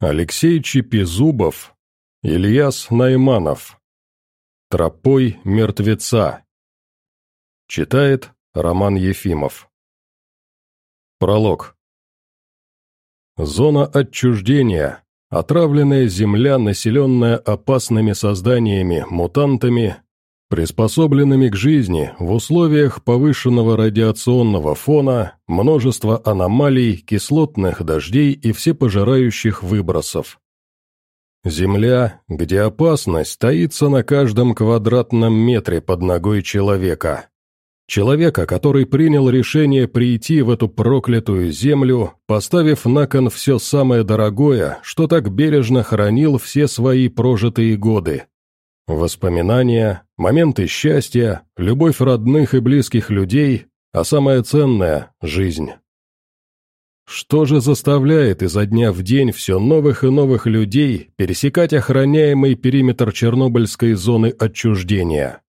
Алексей Чипизубов, Ильяс Найманов. Тропой мертвеца. Читает Роман Ефимов. Пролог. Зона отчуждения. Отравленная земля, населенная опасными созданиями, мутантами, приспособленными к жизни в условиях повышенного радиационного фона, множество аномалий, кислотных дождей и всепожирающих выбросов. Земля, где опасность таится на каждом квадратном метре под ногой человека. Человека, который принял решение прийти в эту проклятую землю, поставив на кон все самое дорогое, что так бережно хранил все свои прожитые годы. Воспоминания, моменты счастья, любовь родных и близких людей, а самое ценное – жизнь. Что же заставляет изо дня в день все новых и новых людей пересекать охраняемый периметр Чернобыльской зоны отчуждения?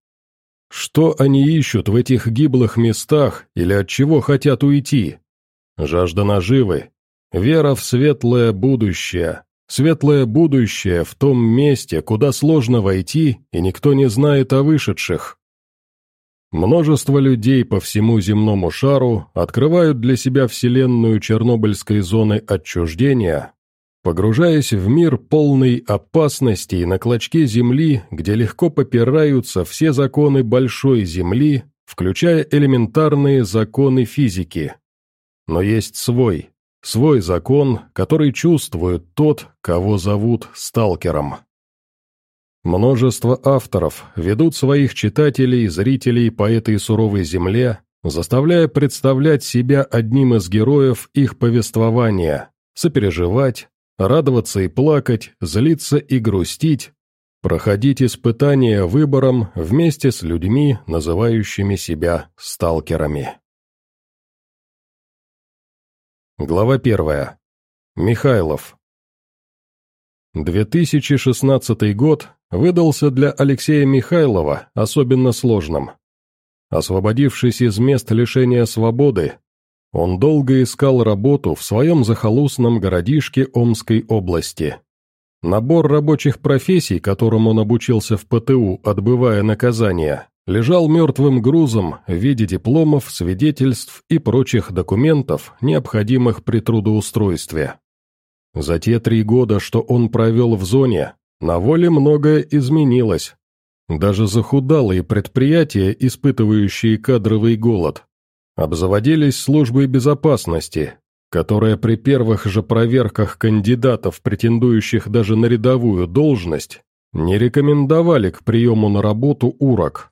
Что они ищут в этих гиблых местах или от чего хотят уйти? Жажда наживы, вера в светлое будущее, светлое будущее в том месте, куда сложно войти, и никто не знает о вышедших. Множество людей по всему земному шару открывают для себя вселенную Чернобыльской зоны отчуждения, погружаясь в мир полный опасностей на клочке земли, где легко попираются все законы большой земли, включая элементарные законы физики. Но есть свой, свой закон, который чувствует тот, кого зовут сталкером. Множество авторов ведут своих читателей, зрителей по этой суровой земле, заставляя представлять себя одним из героев их повествования, сопереживать, радоваться и плакать, злиться и грустить, проходить испытания выбором вместе с людьми, называющими себя сталкерами. Глава первая. Михайлов. 2016 год выдался для Алексея Михайлова особенно сложным. Освободившись из мест лишения свободы, он долго искал работу в своем захолустном городишке Омской области. Набор рабочих профессий, которым он обучился в ПТУ, отбывая наказание, лежал мертвым грузом в виде дипломов, свидетельств и прочих документов, необходимых при трудоустройстве. За те три года, что он провел в зоне, на воле многое изменилось. Даже захудалые предприятия, испытывающие кадровый голод, обзаводились службой безопасности, которая при первых же проверках кандидатов, претендующих даже на рядовую должность, не рекомендовали к приему на работу урок.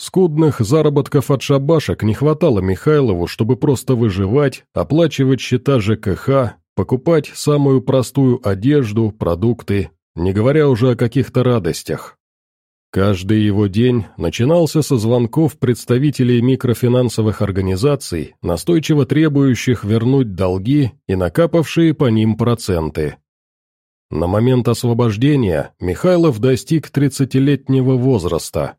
Скудных заработков от шабашек не хватало Михайлову, чтобы просто выживать, оплачивать счета ЖКХ, покупать самую простую одежду, продукты, не говоря уже о каких-то радостях. Каждый его день начинался со звонков представителей микрофинансовых организаций, настойчиво требующих вернуть долги и накапавшие по ним проценты. На момент освобождения Михайлов достиг 30-летнего возраста.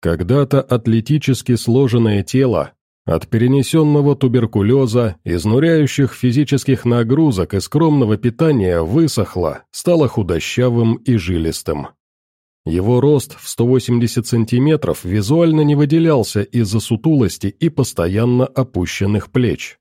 Когда-то атлетически сложенное тело, от перенесенного туберкулеза, изнуряющих физических нагрузок и скромного питания высохло, стало худощавым и жилистым. Его рост в 180 сантиметров визуально не выделялся из-за сутулости и постоянно опущенных плеч.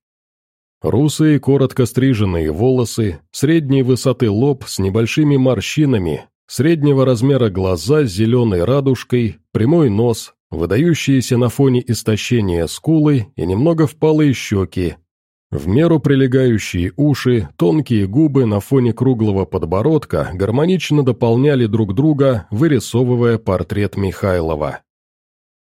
Русые коротко стриженные волосы, средней высоты лоб с небольшими морщинами, среднего размера глаза с зеленой радужкой, прямой нос, выдающиеся на фоне истощения скулы и немного впалые щеки, в меру прилегающие уши, тонкие губы на фоне круглого подбородка гармонично дополняли друг друга, вырисовывая портрет Михайлова.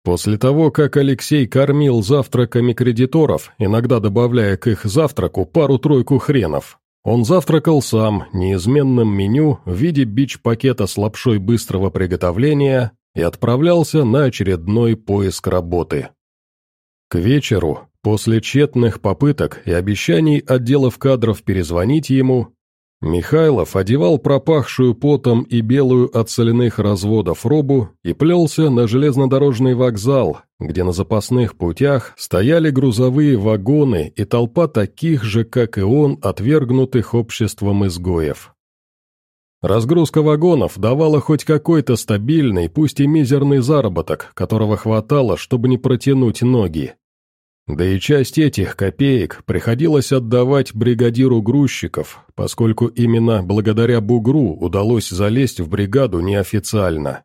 После того, как Алексей кормил завтраками кредиторов, иногда добавляя к их завтраку пару-тройку хренов, он завтракал сам, неизменным меню в виде бич-пакета с лапшой быстрого приготовления и отправлялся на очередной поиск работы. К вечеру, После тщетных попыток и обещаний отделов кадров перезвонить ему, Михайлов одевал пропахшую потом и белую от соляных разводов робу и плелся на железнодорожный вокзал, где на запасных путях стояли грузовые вагоны и толпа таких же, как и он, отвергнутых обществом изгоев. Разгрузка вагонов давала хоть какой-то стабильный, пусть и мизерный заработок, которого хватало, чтобы не протянуть ноги. Да и часть этих копеек приходилось отдавать бригадиру грузчиков, поскольку именно благодаря бугру удалось залезть в бригаду неофициально.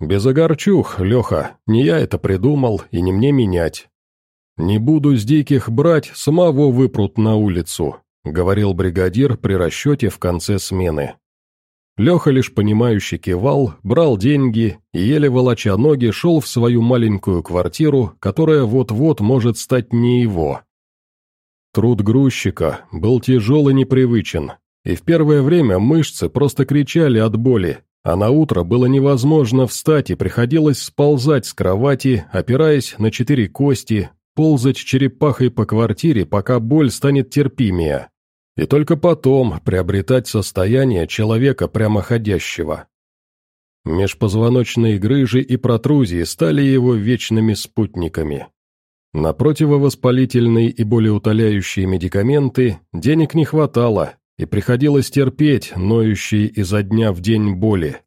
«Без огорчух, Леха, не я это придумал и не мне менять. Не буду с диких брать, самого выпрут на улицу», — говорил бригадир при расчете в конце смены. Леха лишь понимающе кивал, брал деньги и, еле волоча ноги, шел в свою маленькую квартиру, которая вот-вот может стать не его. Труд грузчика был тяжел и непривычен, и в первое время мышцы просто кричали от боли, а на утро было невозможно встать и приходилось сползать с кровати, опираясь на четыре кости, ползать черепахой по квартире, пока боль станет терпимее и только потом приобретать состояние человека прямоходящего. Межпозвоночные грыжи и протрузии стали его вечными спутниками. На противовоспалительные и болеутоляющие медикаменты денег не хватало, и приходилось терпеть ноющие изо дня в день боли.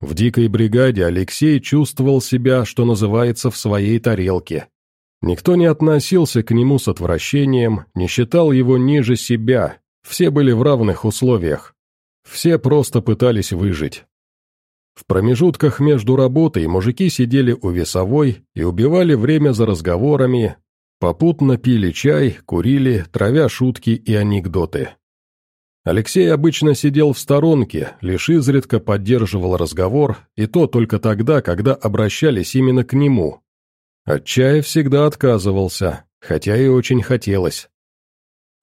В дикой бригаде Алексей чувствовал себя, что называется, в своей тарелке. Никто не относился к нему с отвращением, не считал его ниже себя, все были в равных условиях. Все просто пытались выжить. В промежутках между работой мужики сидели у весовой и убивали время за разговорами, попутно пили чай, курили, травя шутки и анекдоты. Алексей обычно сидел в сторонке, лишь изредка поддерживал разговор, и то только тогда, когда обращались именно к нему, от чая всегда отказывался, хотя и очень хотелось.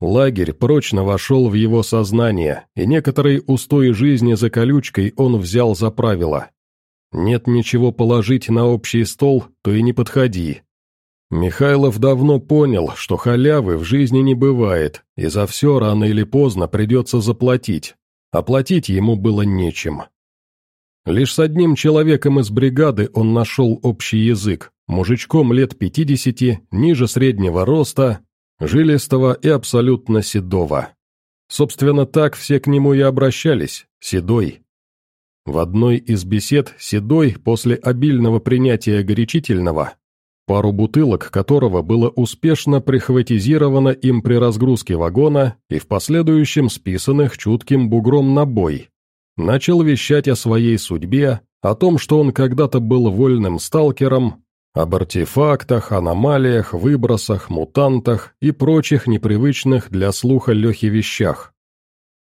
Лагерь прочно вошел в его сознание, и некоторые устои жизни за колючкой он взял за правило. Нет ничего положить на общий стол, то и не подходи. Михайлов давно понял, что халявы в жизни не бывает, и за все рано или поздно придется заплатить. Оплатить ему было нечем. Лишь с одним человеком из бригады он нашел общий язык, мужичком лет пятидесяти, ниже среднего роста, жилистого и абсолютно седого. Собственно, так все к нему и обращались, седой. В одной из бесед седой после обильного принятия горячительного, пару бутылок которого было успешно прихватизировано им при разгрузке вагона и в последующем списанных чутким бугром на бой, начал вещать о своей судьбе, о том, что он когда-то был вольным сталкером, об артефактах, аномалиях, выбросах, мутантах и прочих непривычных для слуха Лехи вещах.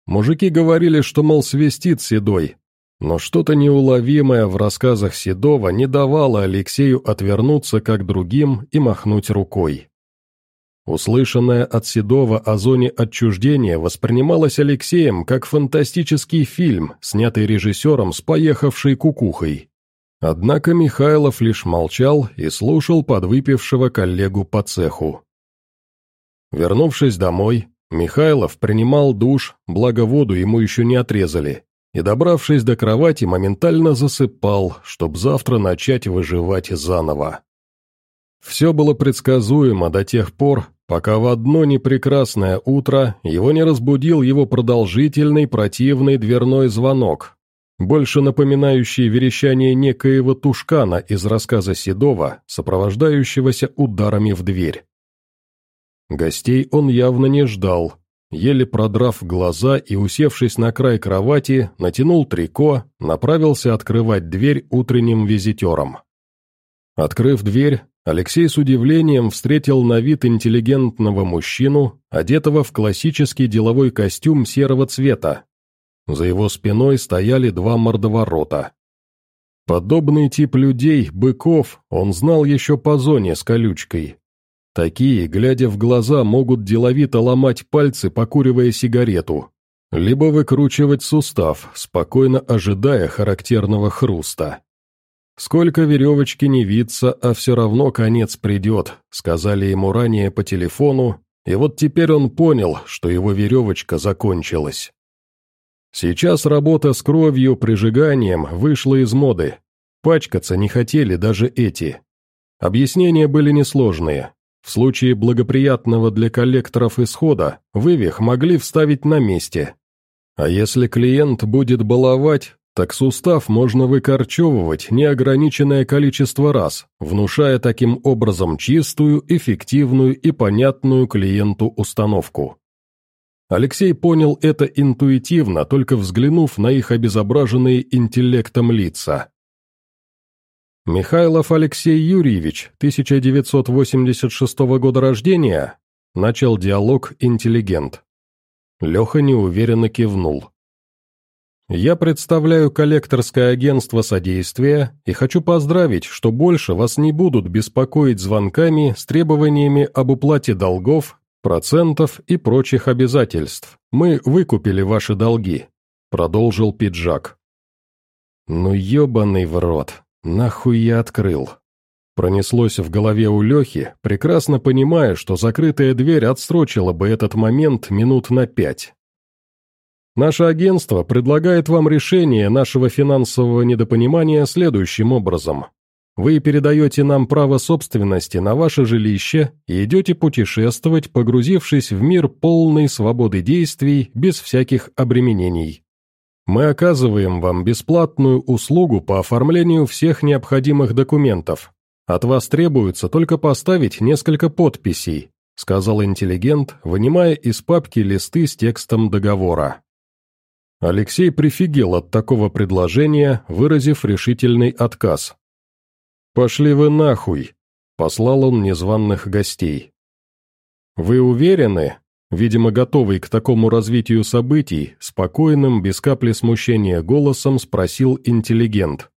Мужики говорили, что, мол, свистит Седой, но что-то неуловимое в рассказах Седова не давало Алексею отвернуться как другим и махнуть рукой. Услышанное от Седова о зоне отчуждения воспринималось Алексеем как фантастический фильм, снятый режиссером с поехавшей кукухой. Однако Михайлов лишь молчал и слушал подвыпившего коллегу по цеху. Вернувшись домой, Михайлов принимал душ, благо воду ему еще не отрезали, и, добравшись до кровати, моментально засыпал, чтобы завтра начать выживать заново. Все было предсказуемо до тех пор, пока в одно непрекрасное утро его не разбудил его продолжительный противный дверной звонок, больше напоминающий верещание некоего тушкана из рассказа Седова, сопровождающегося ударами в дверь. Гостей он явно не ждал, еле продрав глаза и, усевшись на край кровати, натянул трико, направился открывать дверь утренним визитерам. Открыв дверь, Алексей с удивлением встретил на вид интеллигентного мужчину, одетого в классический деловой костюм серого цвета. За его спиной стояли два мордоворота. Подобный тип людей, быков, он знал еще по зоне с колючкой. Такие, глядя в глаза, могут деловито ломать пальцы, покуривая сигарету, либо выкручивать сустав, спокойно ожидая характерного хруста. «Сколько веревочки не виться, а все равно конец придет», сказали ему ранее по телефону, и вот теперь он понял, что его веревочка закончилась. Сейчас работа с кровью, прижиганием вышла из моды. Пачкаться не хотели даже эти. Объяснения были несложные. В случае благоприятного для коллекторов исхода, вывих могли вставить на месте. А если клиент будет баловать, так сустав можно выкорчевывать неограниченное количество раз, внушая таким образом чистую, эффективную и понятную клиенту установку. Алексей понял это интуитивно, только взглянув на их обезображенные интеллектом лица. Михайлов Алексей Юрьевич, 1986 года рождения, начал диалог интеллигент. Леха неуверенно кивнул. Я представляю коллекторское агентство содействия и хочу поздравить, что больше вас не будут беспокоить звонками с требованиями об уплате долгов, процентов и прочих обязательств. Мы выкупили ваши долги», — продолжил пиджак. «Ну ебаный в рот, нахуй я открыл?» Пронеслось в голове у Лехи, прекрасно понимая, что закрытая дверь отсрочила бы этот момент минут на пять. Наше агентство предлагает вам решение нашего финансового недопонимания следующим образом. Вы передаете нам право собственности на ваше жилище и идете путешествовать, погрузившись в мир полной свободы действий, без всяких обременений. Мы оказываем вам бесплатную услугу по оформлению всех необходимых документов. От вас требуется только поставить несколько подписей, сказал интеллигент, вынимая из папки листы с текстом договора. Алексей прифигел от такого предложения, выразив решительный отказ. «Пошли вы нахуй!» — послал он незваных гостей. «Вы уверены?» Видимо, готовый к такому развитию событий, спокойным, без капли смущения голосом спросил интеллигент.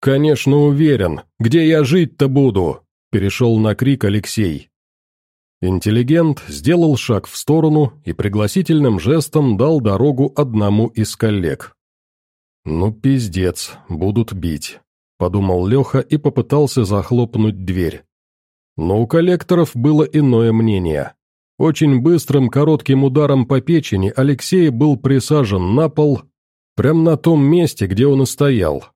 «Конечно уверен. Где я жить-то буду?» — перешел на крик Алексей. Интеллигент сделал шаг в сторону и пригласительным жестом дал дорогу одному из коллег. «Ну, пиздец, будут бить», — подумал Леха и попытался захлопнуть дверь. Но у коллекторов было иное мнение. Очень быстрым коротким ударом по печени Алексей был присажен на пол, прямо на том месте, где он и стоял.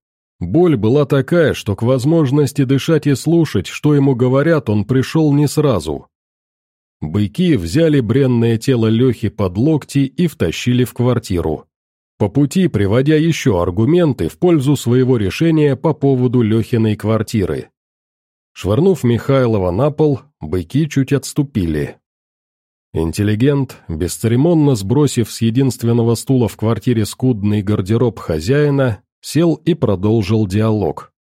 Боль была такая, что к возможности дышать и слушать, что ему говорят, он пришел не сразу. Быки взяли бренное тело Лехи под локти и втащили в квартиру. По пути приводя еще аргументы в пользу своего решения по поводу Лехиной квартиры. Швырнув Михайлова на пол, быки чуть отступили. Интеллигент, бесцеремонно сбросив с единственного стула в квартире скудный гардероб хозяина, сел и продолжил диалог.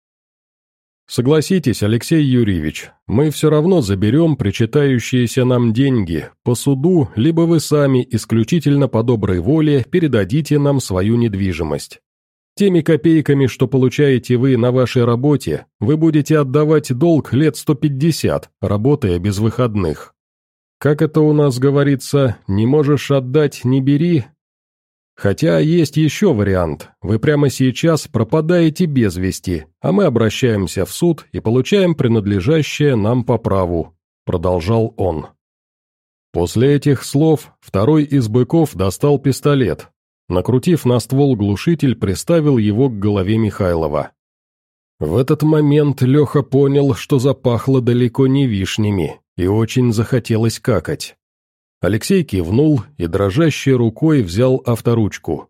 Согласитесь, Алексей Юрьевич, мы все равно заберем причитающиеся нам деньги по суду, либо вы сами исключительно по доброй воле передадите нам свою недвижимость. Теми копейками, что получаете вы на вашей работе, вы будете отдавать долг лет 150, работая без выходных. Как это у нас говорится, не можешь отдать, не бери, Хотя есть еще вариант. Вы прямо сейчас пропадаете без вести, а мы обращаемся в суд и получаем принадлежащее нам по праву», — продолжал он. После этих слов второй из быков достал пистолет. Накрутив на ствол глушитель, приставил его к голове Михайлова. В этот момент Леха понял, что запахло далеко не вишнями, и очень захотелось какать. Алексей кивнул и дрожащей рукой взял авторучку.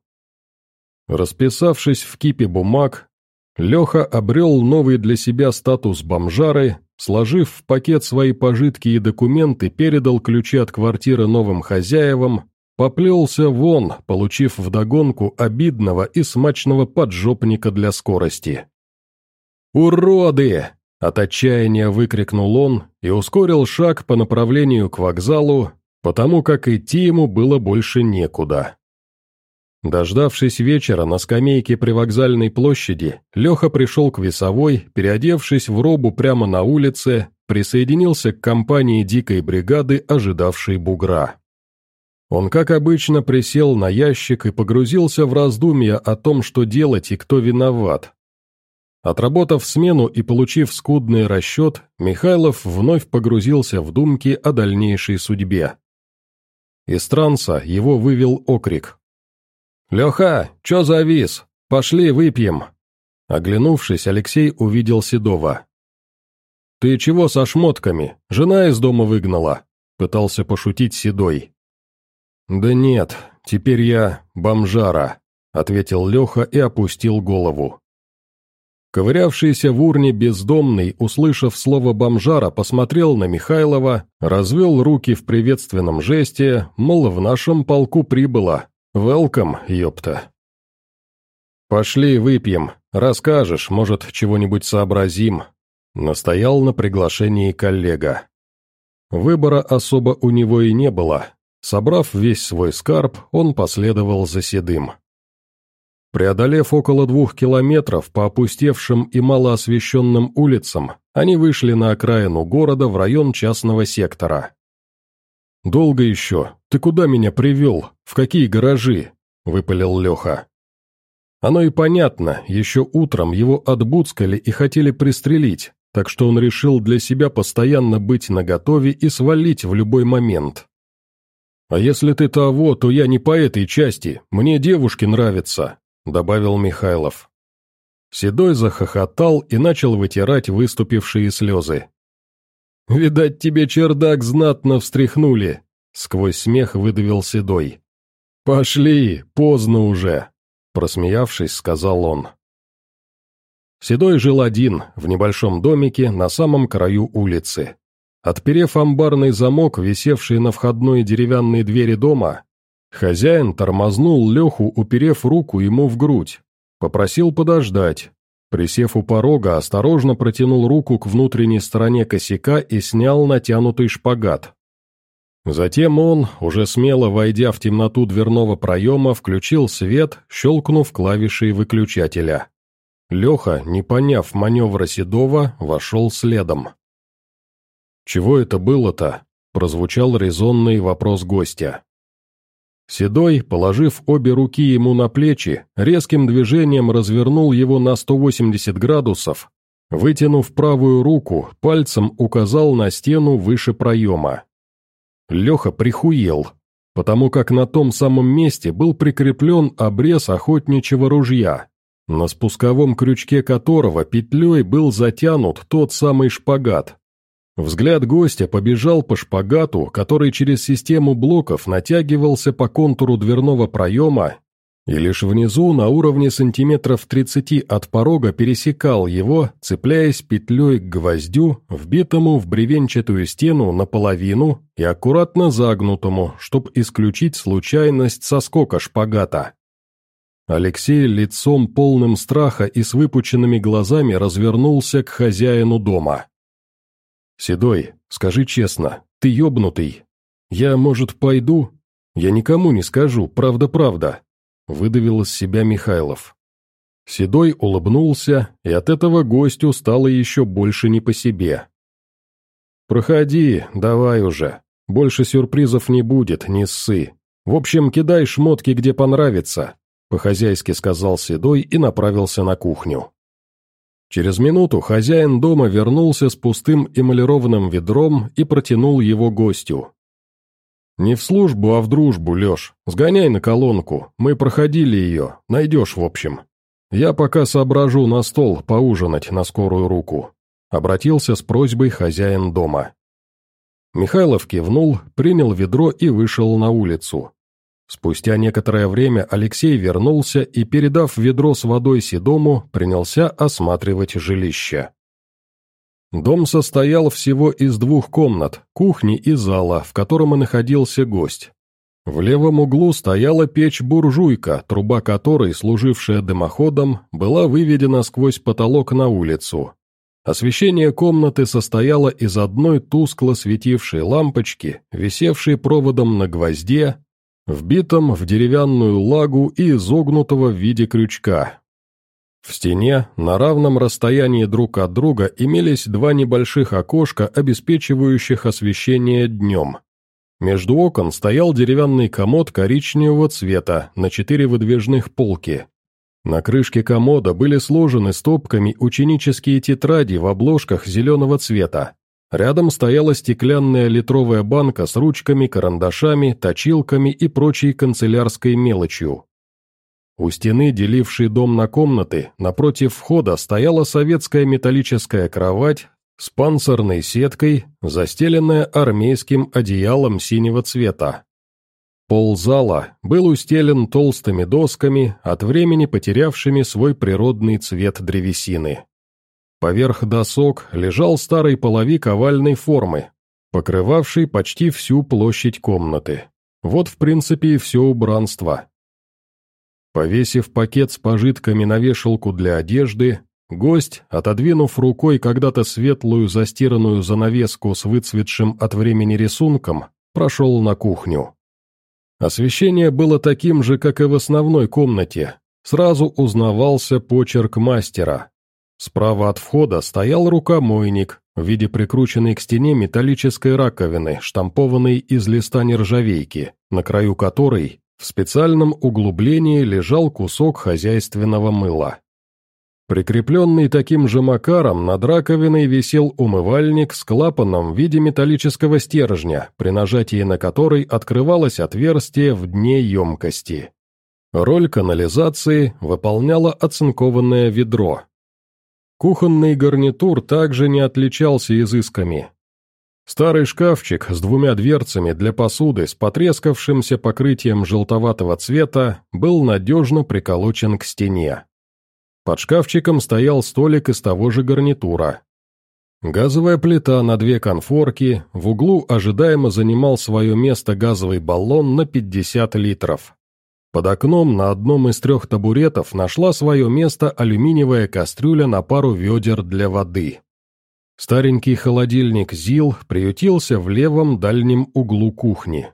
Расписавшись в кипе бумаг, Леха обрел новый для себя статус бомжары, сложив в пакет свои пожитки и документы, передал ключи от квартиры новым хозяевам, поплелся вон, получив вдогонку обидного и смачного поджопника для скорости. «Уроды!» — от отчаяния выкрикнул он и ускорил шаг по направлению к вокзалу, потому как идти ему было больше некуда. Дождавшись вечера на скамейке при вокзальной площади, Леха пришел к весовой, переодевшись в робу прямо на улице, присоединился к компании дикой бригады, ожидавшей бугра. Он, как обычно, присел на ящик и погрузился в раздумья о том, что делать и кто виноват. Отработав смену и получив скудный расчет, Михайлов вновь погрузился в думки о дальнейшей судьбе. Из транса его вывел окрик. «Леха, чё завис? Пошли выпьем!» Оглянувшись, Алексей увидел Седова. «Ты чего со шмотками? Жена из дома выгнала?» Пытался пошутить Седой. «Да нет, теперь я бомжара», — ответил Леха и опустил голову. Ковырявшийся в урне бездомный, услышав слово «бомжара», посмотрел на Михайлова, развел руки в приветственном жесте, мол, в нашем полку прибыло. «Велкам, ёпта». «Пошли выпьем, расскажешь, может, чего-нибудь сообразим», — настоял на приглашении коллега. Выбора особо у него и не было. Собрав весь свой скарб, он последовал за седым. Преодолев около двух километров по опустевшим и малоосвещенным улицам, они вышли на окраину города в район частного сектора. «Долго еще? Ты куда меня привел? В какие гаражи?» – выпалил Леха. Оно и понятно, еще утром его отбуцкали и хотели пристрелить, так что он решил для себя постоянно быть наготове и свалить в любой момент. «А если ты того, то я не по этой части, мне девушки нравятся», — добавил Михайлов. Седой захохотал и начал вытирать выступившие слезы. «Видать, тебе чердак знатно встряхнули», — сквозь смех выдавил Седой. «Пошли, поздно уже», — просмеявшись, сказал он. Седой жил один, в небольшом домике на самом краю улицы. Отперев амбарный замок, висевший на входной деревянной двери дома, Хозяин тормознул Леху, уперев руку ему в грудь. Попросил подождать. Присев у порога, осторожно протянул руку к внутренней стороне косяка и снял натянутый шпагат. Затем он, уже смело войдя в темноту дверного проема, включил свет, щелкнув клавишей выключателя. Леха, не поняв маневра Седова, вошел следом. «Чего это было-то?» – прозвучал резонный вопрос гостя. Седой, положив обе руки ему на плечи, резким движением развернул его на 180 градусов, вытянув правую руку, пальцем указал на стену выше проема. Леха прихуел, потому как на том самом месте был прикреплен обрез охотничьего ружья, на спусковом крючке которого петлей был затянут тот самый шпагат, Взгляд гостя побежал по шпагату, который через систему блоков натягивался по контуру дверного проема и лишь внизу на уровне сантиметров 30 от порога пересекал его, цепляясь петлей к гвоздю, вбитому в бревенчатую стену наполовину и аккуратно загнутому, чтобы исключить случайность соскока шпагата. Алексей лицом полным страха и с выпученными глазами развернулся к хозяину дома. «Седой, скажи честно, ты ёбнутый. Я, может, пойду? Я никому не скажу, правда-правда», — выдавил из себя Михайлов. Седой улыбнулся, и от этого гостю стало еще больше не по себе. «Проходи, давай уже. Больше сюрпризов не будет, не ссы. В общем, кидай шмотки, где понравится», — по-хозяйски сказал Седой и направился на кухню. Через минуту хозяин дома вернулся с пустым эмалированным ведром и протянул его гостю. «Не в службу, а в дружбу, Леш. Сгоняй на колонку. Мы проходили ее. Найдешь, в общем. Я пока соображу на стол поужинать на скорую руку», — обратился с просьбой хозяин дома. Михайлов кивнул, принял ведро и вышел на улицу. Спустя некоторое время Алексей вернулся и, передав ведро с водой Седому, принялся осматривать жилище. Дом состоял всего из двух комнат, кухни и зала, в котором и находился гость. В левом углу стояла печь-буржуйка, труба которой, служившая дымоходом, была выведена сквозь потолок на улицу. Освещение комнаты состояло из одной тускло светившей лампочки, висевшей проводом на гвозде, вбитом в деревянную лагу и изогнутого в виде крючка. В стене, на равном расстоянии друг от друга, имелись два небольших окошка, обеспечивающих освещение днем. Между окон стоял деревянный комод коричневого цвета на четыре выдвижных полки. На крышке комода были сложены стопками ученические тетради в обложках зеленого цвета. Рядом стояла стеклянная литровая банка с ручками, карандашами, точилками и прочей канцелярской мелочью. У стены, делившей дом на комнаты, напротив входа стояла советская металлическая кровать с панцирной сеткой, застеленная армейским одеялом синего цвета. Пол зала был устелен толстыми досками, от времени потерявшими свой природный цвет древесины. Поверх досок лежал старый половик овальной формы, покрывавший почти всю площадь комнаты. Вот, в принципе, и все убранство. Повесив пакет с пожитками на вешалку для одежды, гость, отодвинув рукой когда-то светлую застиранную занавеску с выцветшим от времени рисунком, прошел на кухню. Освещение было таким же, как и в основной комнате. Сразу узнавался почерк мастера. Справа от входа стоял рукомойник в виде прикрученной к стене металлической раковины, штампованной из листа нержавейки, на краю которой в специальном углублении лежал кусок хозяйственного мыла. Прикрепленный таким же макаром над раковиной висел умывальник с клапаном в виде металлического стержня, при нажатии на который открывалось отверстие в дне емкости. Роль канализации выполняло оцинкованное ведро. Кухонный гарнитур также не отличался изысками. Старый шкафчик с двумя дверцами для посуды с потрескавшимся покрытием желтоватого цвета был надежно приколочен к стене. Под шкафчиком стоял столик из того же гарнитура. Газовая плита на две конфорки, в углу ожидаемо занимал свое место газовый баллон на 50 литров. Под окном на одном из трех табуретов нашла свое место алюминиевая кастрюля на пару ведер для воды. Старенький холодильник ЗИЛ приютился в левом дальнем углу кухни.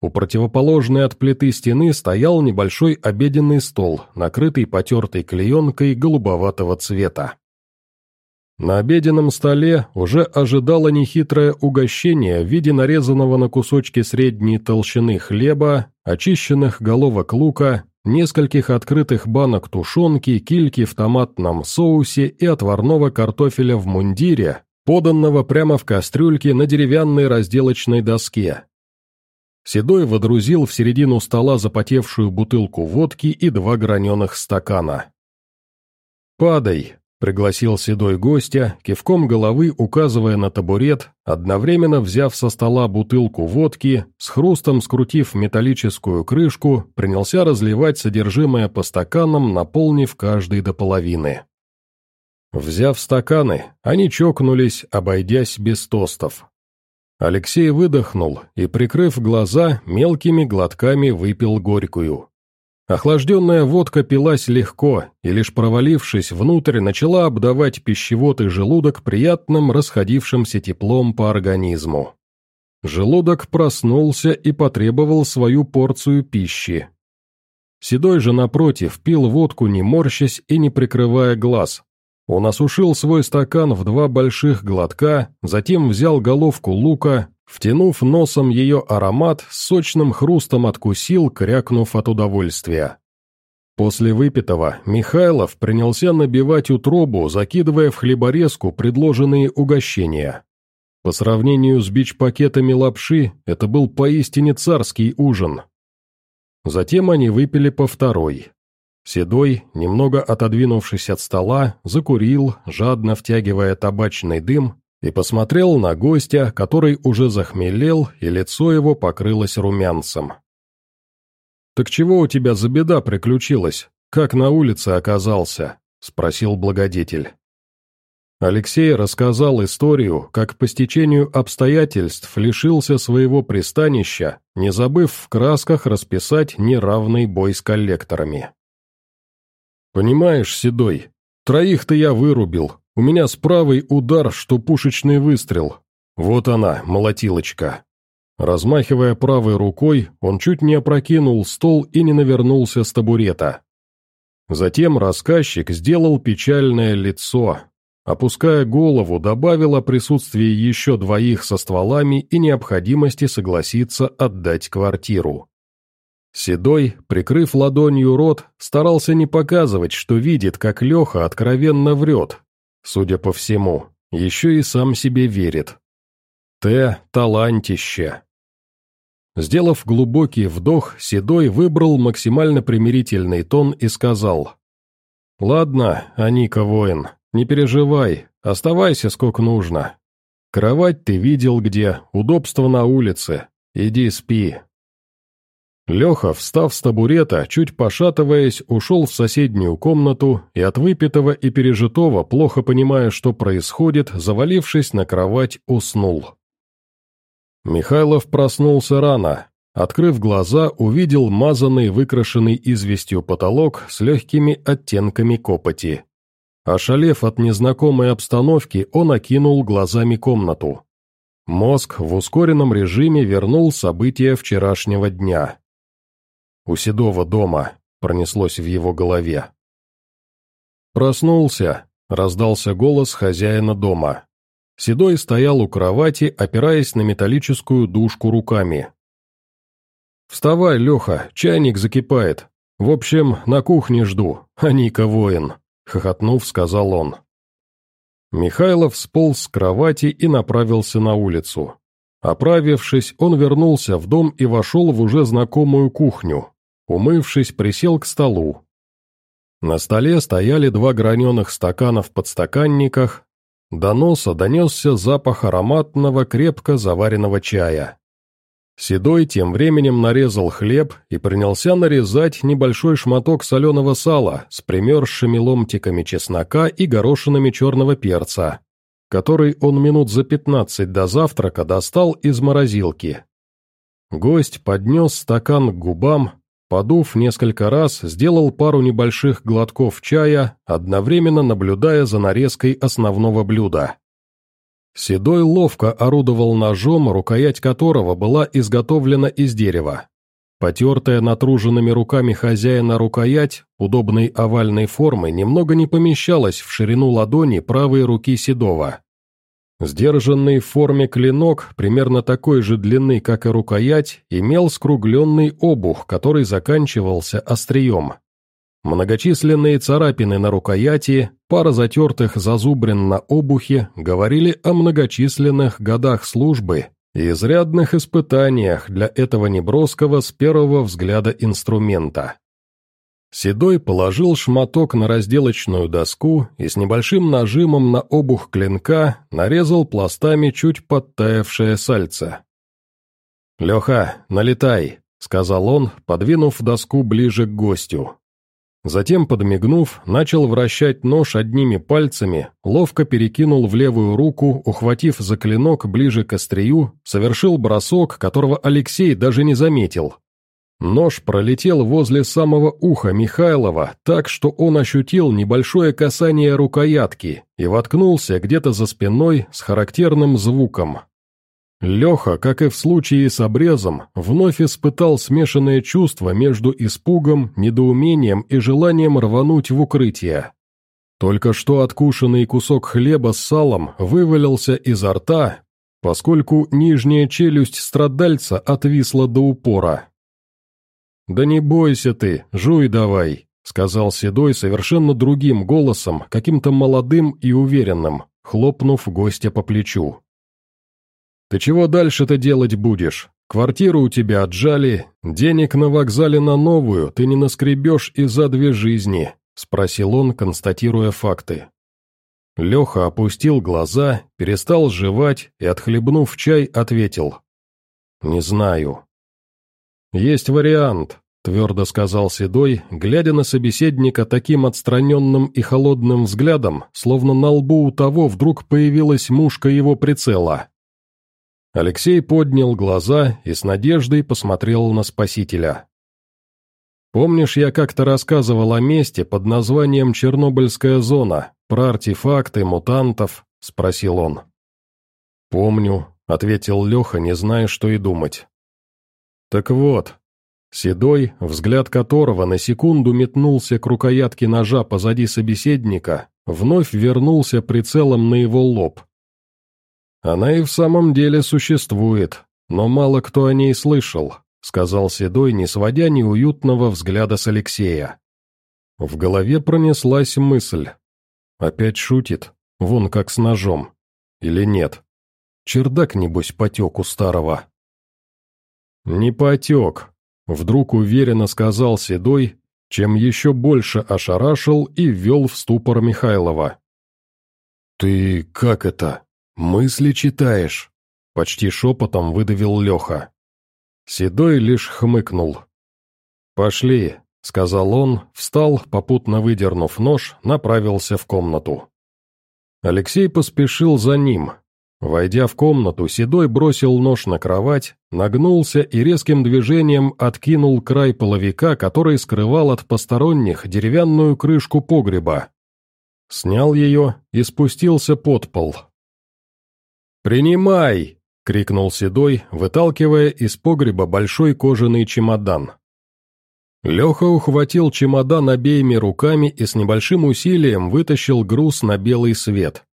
У противоположной от плиты стены стоял небольшой обеденный стол, накрытый потертой клеенкой голубоватого цвета. На обеденном столе уже ожидало нехитрое угощение в виде нарезанного на кусочки средней толщины хлеба, очищенных головок лука, нескольких открытых банок тушенки, кильки в томатном соусе и отварного картофеля в мундире, поданного прямо в кастрюльке на деревянной разделочной доске, Седой водрузил в середину стола запотевшую бутылку водки и два граненых стакана. «Падай», — пригласил Седой гостя, кивком головы указывая на табурет, одновременно взяв со стола бутылку водки, с хрустом скрутив металлическую крышку, принялся разливать содержимое по стаканам, наполнив каждый до половины. Взяв стаканы, они чокнулись, обойдясь без тостов. Алексей выдохнул и, прикрыв глаза, мелкими глотками выпил горькую. Охлажденная водка пилась легко, и лишь провалившись внутрь, начала обдавать пищевод и желудок приятным расходившимся теплом по организму. Желудок проснулся и потребовал свою порцию пищи. Седой же, напротив, пил водку не морщась и не прикрывая глаз, он осушил свой стакан в два больших глотка, затем взял головку лука, втянув носом ее аромат, с сочным хрустом откусил, крякнув от удовольствия. После выпитого Михайлов принялся набивать утробу, закидывая в хлеборезку предложенные угощения. По сравнению с бич-пакетами лапши, это был поистине царский ужин. Затем они выпили по второй. Седой, немного отодвинувшись от стола, закурил, жадно втягивая табачный дым, и посмотрел на гостя, который уже захмелел, и лицо его покрылось румянцем. «Так чего у тебя за беда приключилась? Как на улице оказался?» — спросил благодетель. Алексей рассказал историю, как по стечению обстоятельств лишился своего пристанища, не забыв в красках расписать неравный бой с коллекторами. «Понимаешь, Седой, троих-то я вырубил. У меня с правой удар, что пушечный выстрел. Вот она, молотилочка». Размахивая правой рукой, он чуть не опрокинул стол и не навернулся с табурета. Затем рассказчик сделал печальное лицо. Опуская голову, добавил о присутствии еще двоих со стволами и необходимости согласиться отдать квартиру. Седой, прикрыв ладонью рот, старался не показывать, что видит, как Леха откровенно врет. Судя по всему, еще и сам себе верит. Т – талантище. Сделав глубокий вдох, Седой выбрал максимально примирительный тон и сказал. «Ладно, Аника воин, не переживай, оставайся сколько нужно. Кровать ты видел где, удобство на улице, иди спи». Леха, встав с табурета, чуть пошатываясь, ушел в соседнюю комнату и от выпитого и пережитого, плохо понимая, что происходит, завалившись на кровать, уснул. Михайлов проснулся рано. Открыв глаза, увидел мазанный, выкрашенный известью потолок с легкими оттенками копоти. Ошалев от незнакомой обстановки, он окинул глазами комнату. Мозг в ускоренном режиме вернул события вчерашнего дня. «У Седова дома», — пронеслось в его голове. «Проснулся», — раздался голос хозяина дома. Седой стоял у кровати, опираясь на металлическую дужку руками. «Вставай, Леха, чайник закипает. В общем, на кухне жду, а Ника воин», — хохотнув, сказал он. Михайлов сполз с кровати и направился на улицу. Оправившись, он вернулся в дом и вошел в уже знакомую кухню. Умывшись, присел к столу. На столе стояли два граненых стакана в подстаканниках, до носа донесся запах ароматного, крепко заваренного чая. Седой тем временем нарезал хлеб и принялся нарезать небольшой шматок соленого сала с примерзшими ломтиками чеснока и горошинами черного перца, который он минут за пятнадцать до завтрака достал из морозилки. Гость поднес стакан к губам, Подув несколько раз, сделал пару небольших глотков чая, одновременно наблюдая за нарезкой основного блюда. Седой ловко орудовал ножом, рукоять которого была изготовлена из дерева. Потертая натруженными руками хозяина рукоять, удобной овальной формы, немного не помещалась в ширину ладони правой руки Седова. Сдержанный в форме клинок, примерно такой же длины, как и рукоять, имел скругленный обух, который заканчивался острием. Многочисленные царапины на рукояти, пара затертых зазубрин на обухе говорили о многочисленных годах службы и изрядных испытаниях для этого неброского с первого взгляда инструмента. Седой положил шматок на разделочную доску и с небольшим нажимом на обух клинка нарезал пластами чуть подтаявшее сальце. «Леха, налетай», — сказал он, подвинув доску ближе к гостю. Затем, подмигнув, начал вращать нож одними пальцами, ловко перекинул в левую руку, ухватив за клинок ближе к острию, совершил бросок, которого Алексей даже не заметил, Нож пролетел возле самого уха Михайлова, так что он ощутил небольшое касание рукоятки и воткнулся где-то за спиной с характерным звуком. Леха, как и в случае с обрезом, вновь испытал смешанное чувство между испугом, недоумением и желанием рвануть в укрытие. Только что откушенный кусок хлеба с салом вывалился изо рта, поскольку нижняя челюсть страдальца отвисла до упора. «Да не бойся ты, жуй давай», — сказал Седой совершенно другим голосом, каким-то молодым и уверенным, хлопнув гостя по плечу. «Ты чего дальше-то делать будешь? Квартиру у тебя отжали, денег на вокзале на новую ты не наскребешь и за две жизни», — спросил он, констатируя факты. Леха опустил глаза, перестал жевать и, отхлебнув чай, ответил. «Не знаю. «Есть вариант», — твердо сказал Седой, глядя на собеседника таким отстраненным и холодным взглядом, словно на лбу у того вдруг появилась мушка его прицела. Алексей поднял глаза и с надеждой посмотрел на спасителя. «Помнишь, я как-то рассказывал о месте под названием Чернобыльская зона, про артефакты, мутантов?» — спросил он. «Помню», — ответил Леха, не зная, что и думать. Так вот, Седой, взгляд которого на секунду метнулся к рукоятке ножа позади собеседника, вновь вернулся прицелом на его лоб. Она и в самом деле существует, но мало кто о ней слышал, сказал Седой, не сводя неуютного взгляда с Алексея. В голове пронеслась мысль. Опять шутит, вон как с ножом. Или нет? Чердак, небось, потек у старого. «Не потек», — вдруг уверенно сказал Седой, чем еще больше ошарашил и ввел в ступор Михайлова. «Ты как это? Мысли читаешь?» — почти шепотом выдавил Леха. Седой лишь хмыкнул. «Пошли», — сказал он, встал, попутно выдернув нож, направился в комнату. Алексей поспешил за ним, Войдя в комнату, Седой бросил нож на кровать, нагнулся и резким движением откинул край половика, который скрывал от посторонних деревянную крышку погреба. Снял ее и спустился под пол. «Принимай!» — крикнул Седой, выталкивая из погреба большой кожаный чемодан. Леха ухватил чемодан обеими руками и с небольшим усилием вытащил груз на белый свет.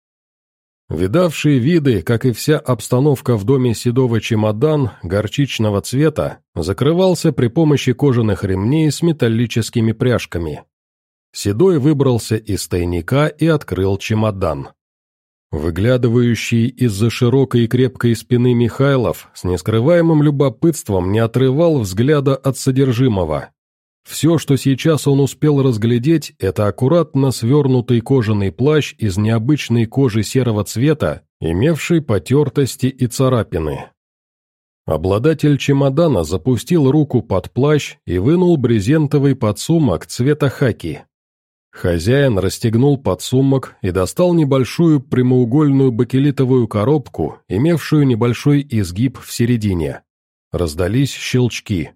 Видавшие виды, как и вся обстановка в доме седого чемодан горчичного цвета, закрывался при помощи кожаных ремней с металлическими пряжками. Седой выбрался из тайника и открыл чемодан. Выглядывающий из-за широкой и крепкой спины Михайлов с нескрываемым любопытством не отрывал взгляда от содержимого. Все, что сейчас он успел разглядеть, это аккуратно свернутый кожаный плащ из необычной кожи серого цвета, имевший потертости и царапины. Обладатель чемодана запустил руку под плащ и вынул брезентовый подсумок цвета хаки. Хозяин расстегнул подсумок и достал небольшую прямоугольную бакелитовую коробку, имевшую небольшой изгиб в середине. Раздались щелчки.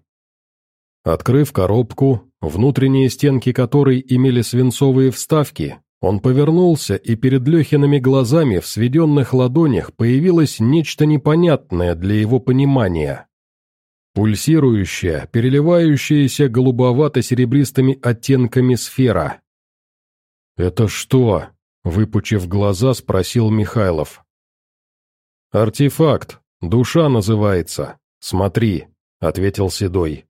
Открыв коробку, внутренние стенки которой имели свинцовые вставки, он повернулся, и перед Лехиными глазами в сведенных ладонях появилось нечто непонятное для его понимания. Пульсирующая, переливающаяся голубовато-серебристыми оттенками сфера. «Это что?» — выпучив глаза, спросил Михайлов. «Артефакт. Душа называется. Смотри», — ответил Седой.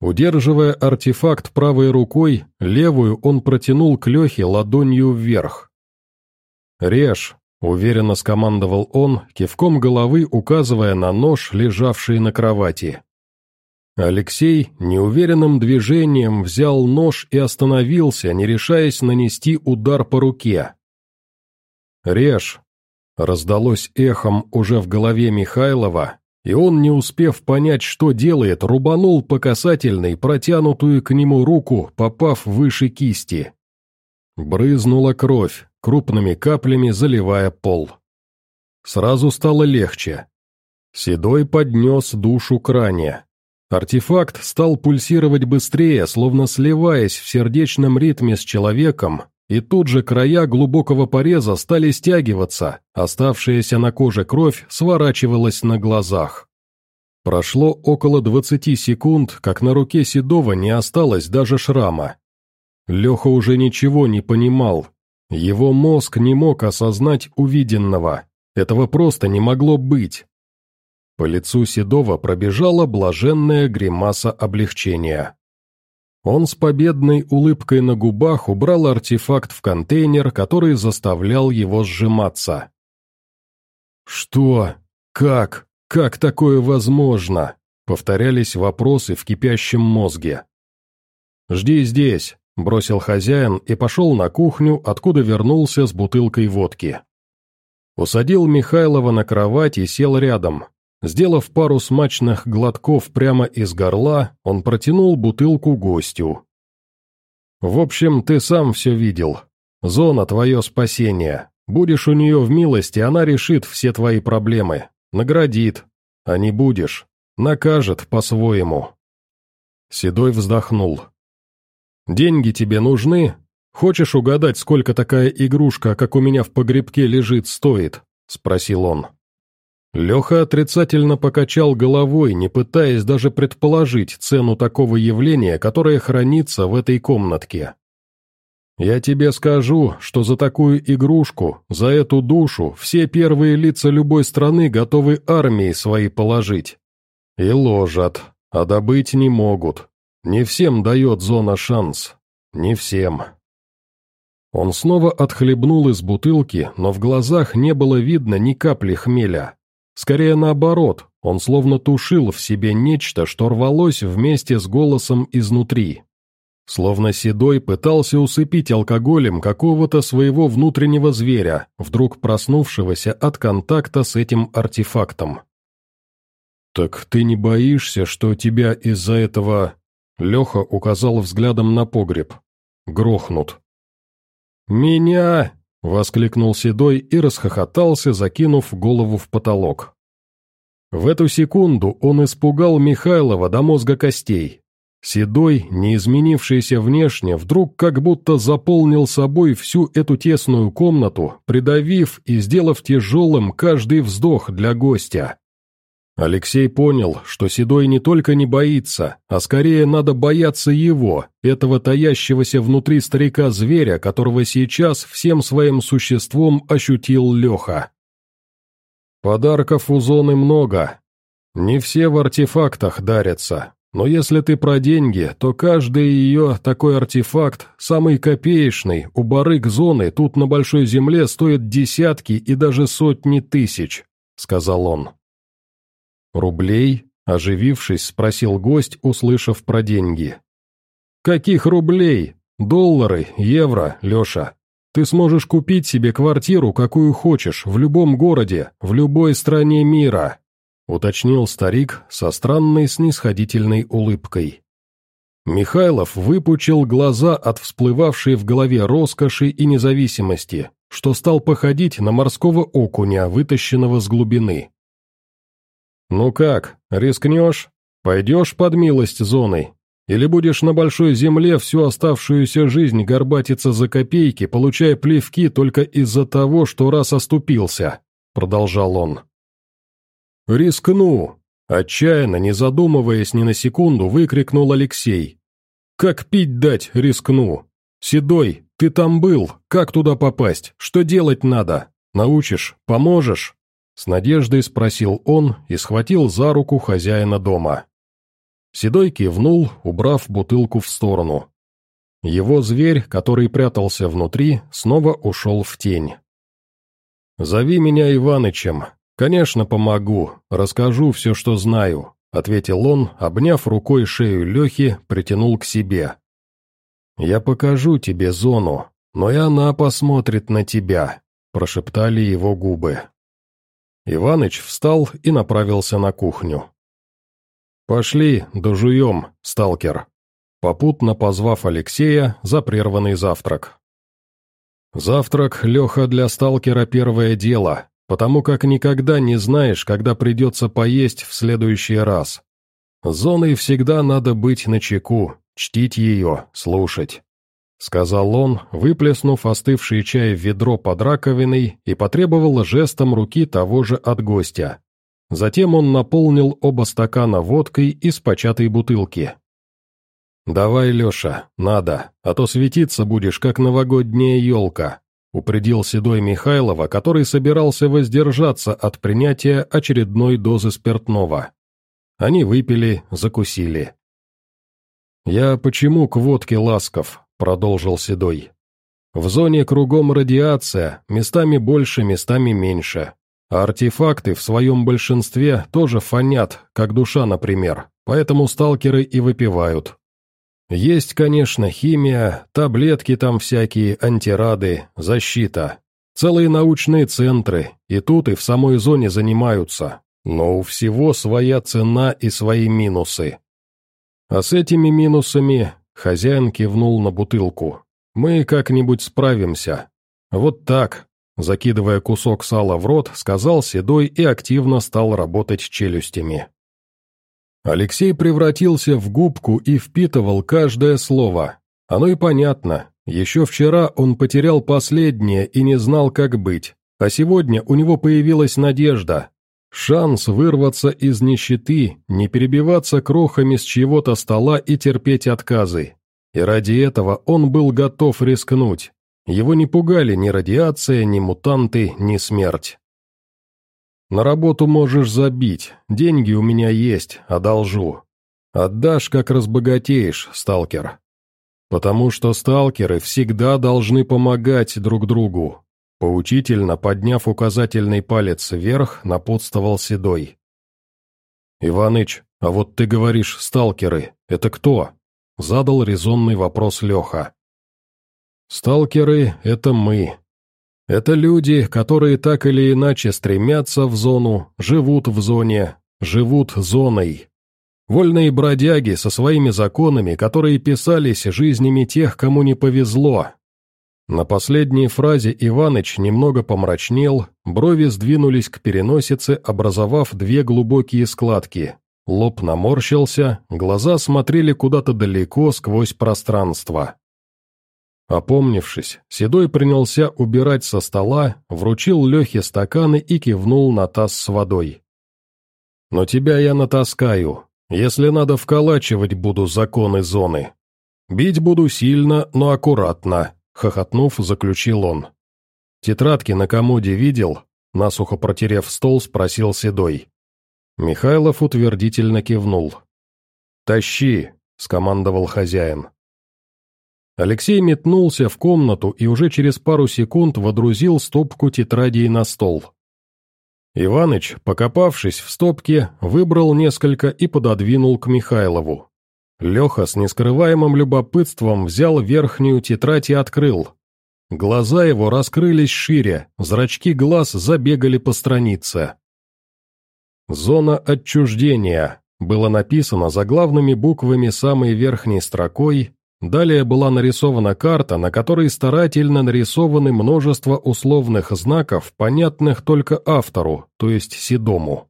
Удерживая артефакт правой рукой, левую он протянул к Лехе ладонью вверх. «Режь», — уверенно скомандовал он, кивком головы указывая на нож, лежавший на кровати. Алексей неуверенным движением взял нож и остановился, не решаясь нанести удар по руке. «Режь», — раздалось эхом уже в голове Михайлова, и он, не успев понять, что делает, рубанул по касательной, протянутую к нему руку, попав выше кисти. Брызнула кровь, крупными каплями заливая пол. Сразу стало легче. Седой поднес душу к ране. Артефакт стал пульсировать быстрее, словно сливаясь в сердечном ритме с человеком, и тут же края глубокого пореза стали стягиваться, оставшаяся на коже кровь сворачивалась на глазах. Прошло около двадцати секунд, как на руке Седова не осталось даже шрама. Леха уже ничего не понимал. Его мозг не мог осознать увиденного. Этого просто не могло быть. По лицу Седова пробежала блаженная гримаса облегчения. Он с победной улыбкой на губах убрал артефакт в контейнер, который заставлял его сжиматься. «Что? Как? Как такое возможно?» — повторялись вопросы в кипящем мозге. «Жди здесь», — бросил хозяин и пошел на кухню, откуда вернулся с бутылкой водки. Усадил Михайлова на кровать и сел рядом, Сделав пару смачных глотков прямо из горла, он протянул бутылку гостю. «В общем, ты сам все видел. Зона — твое спасение. Будешь у нее в милости, она решит все твои проблемы. Наградит. А не будешь. Накажет по-своему». Седой вздохнул. «Деньги тебе нужны? Хочешь угадать, сколько такая игрушка, как у меня в погребке лежит, стоит?» — спросил он. Леха отрицательно покачал головой, не пытаясь даже предположить цену такого явления, которое хранится в этой комнатке. «Я тебе скажу, что за такую игрушку, за эту душу, все первые лица любой страны готовы армии свои положить. И ложат», а добыть не могут. Не всем дает зона шанс. Не всем. Он снова отхлебнул из бутылки, но в глазах не было видно ни капли хмеля. Скорее наоборот, он словно тушил в себе нечто, что рвалось вместе с голосом изнутри. Словно Седой пытался усыпить алкоголем какого-то своего внутреннего зверя, вдруг проснувшегося от контакта с этим артефактом. «Так ты не боишься, что тебя из-за этого...» Леха указал взглядом на погреб. «Грохнут». «Меня!» — воскликнул Седой и расхохотался, закинув голову в потолок. В эту секунду он испугал Михайлова до мозга костей. Седой, не изменившийся внешне, вдруг как будто заполнил собой всю эту тесную комнату, придавив и сделав тяжелым каждый вздох для гостя. Алексей понял, что Седой не только не боится, а скорее надо бояться его, этого таящегося внутри старика-зверя, которого сейчас всем своим существом ощутил Леха. Подарков у зоны много. Не все в артефактах дарятся, но если ты про деньги, то каждый ее такой артефакт, самый копеечный, у барыг зоны тут на Большой Земле стоит десятки и даже сотни тысяч, сказал он. «Рублей?» – оживившись, спросил гость, услышав про деньги. «Каких рублей? Доллары, евро, Леша. Ты сможешь купить себе квартиру, какую хочешь, в любом городе, в любой стране мира», – уточнил старик со странной снисходительной улыбкой. Михайлов выпучил глаза от всплывавшей в голове роскоши и независимости, что стал походить на морского окуня, вытащенного с глубины. «Ну как, рискнешь? Пойдешь под милость зоны? Или будешь на большой земле всю оставшуюся жизнь горбатиться за копейки, получая плевки только из-за того, что раз оступился?» Продолжал он. «Рискну!» Отчаянно, не задумываясь ни на секунду, выкрикнул Алексей. «Как пить дать, рискну! Седой, ты там был, как туда попасть, что делать надо? Научишь, поможешь?» С надеждой спросил он и схватил за руку хозяина дома. Седой кивнул, убрав бутылку в сторону. Его зверь, который прятался внутри, снова ушел в тень. «Зови меня Иванычем. Конечно, помогу, расскажу все, что знаю», — ответил он, обняв рукой шею Лехи, притянул к себе. «Я покажу тебе зону, но и она посмотрит на тебя», — прошептали его губы. Иваныч встал и направился на кухню. «Пошли, дожуем, сталкер», попутно позвав Алексея за прерванный завтрак. Завтрак, Леха, для сталкера первое дело, потому как никогда не знаешь, когда придется поесть в следующий раз. Зоной всегда надо быть начеку, чтить ее, слушать. — сказал он, выплеснув остывший чай в ведро под раковиной и потребовал жестом руки того же от гостя. Затем он наполнил оба стакана водкой из початой бутылки. «Давай, Леша, надо, а то светиться будешь, как новогодняя елка», упредил Седой Михайлова, который собирался воздержаться от принятия очередной дозы спиртного. Они выпили, закусили. «Я почему к водке ласков?» Продолжил Седой. «В зоне кругом радиация, местами больше, местами меньше. Артефакты в своем большинстве тоже фонят, как душа, например, поэтому сталкеры и выпивают. Есть, конечно, химия, таблетки там всякие, антирады, защита. Целые научные центры, и тут, и в самой зоне занимаются. Но у всего своя цена и свои минусы. А с этими минусами Хозяин кивнул на бутылку. «Мы как-нибудь справимся. Вот так», закидывая кусок сала в рот, сказал Седой и активно стал работать челюстями. Алексей превратился в губку и впитывал каждое слово. Оно и понятно. Еще вчера он потерял последнее и не знал, как быть. А сегодня у него появилась надежда. Шанс вырваться из нищеты, не перебиваться крохами с чьего-то стола и терпеть отказы. И ради этого он был готов рискнуть. Его не пугали ни радиация, ни мутанты, ни смерть. «На работу можешь забить, деньги у меня есть, одолжу. Отдашь, как разбогатеешь, сталкер. Потому что сталкеры всегда должны помогать друг другу. Поучительно, подняв указательный палец вверх, напутствовал Седой. «Иваныч, а вот ты говоришь, сталкеры, это кто?» Задал резонный вопрос Леха. «Сталкеры — это мы. Это люди, которые так или иначе стремятся в зону, живут в зоне, живут зоной. Вольные бродяги со своими законами, которые писались жизнями тех, кому не повезло. На последней фразе Иваныч немного помрачнел, брови сдвинулись к переносице, образовав две глубокие складки. Лоб наморщился, глаза смотрели куда-то далеко сквозь пространство. Опомнившись, Седой принялся убирать со стола, вручил Лехе стаканы и кивнул на таз с водой. «Но тебя я натаскаю, если надо, вколачивать буду законы зоны. Бить буду сильно, но аккуратно», — хохотнув, заключил он. «Тетрадки на комоде видел?» — насухо протерев стол, спросил Седой. Михайлов утвердительно кивнул. «Тащи!» — скомандовал хозяин. Алексей метнулся в комнату и уже через пару секунд водрузил стопку тетрадей на стол. Иваныч, покопавшись в стопке, выбрал несколько и пододвинул к Михайлову. Леха с нескрываемым любопытством взял верхнюю тетрадь и открыл. Глаза его раскрылись шире, зрачки глаз забегали по странице. «Зона отчуждения» было написано заглавными буквами самой верхней строкой Далее была нарисована карта, на которой старательно нарисованы множество условных знаков, понятных только автору, то есть Седому.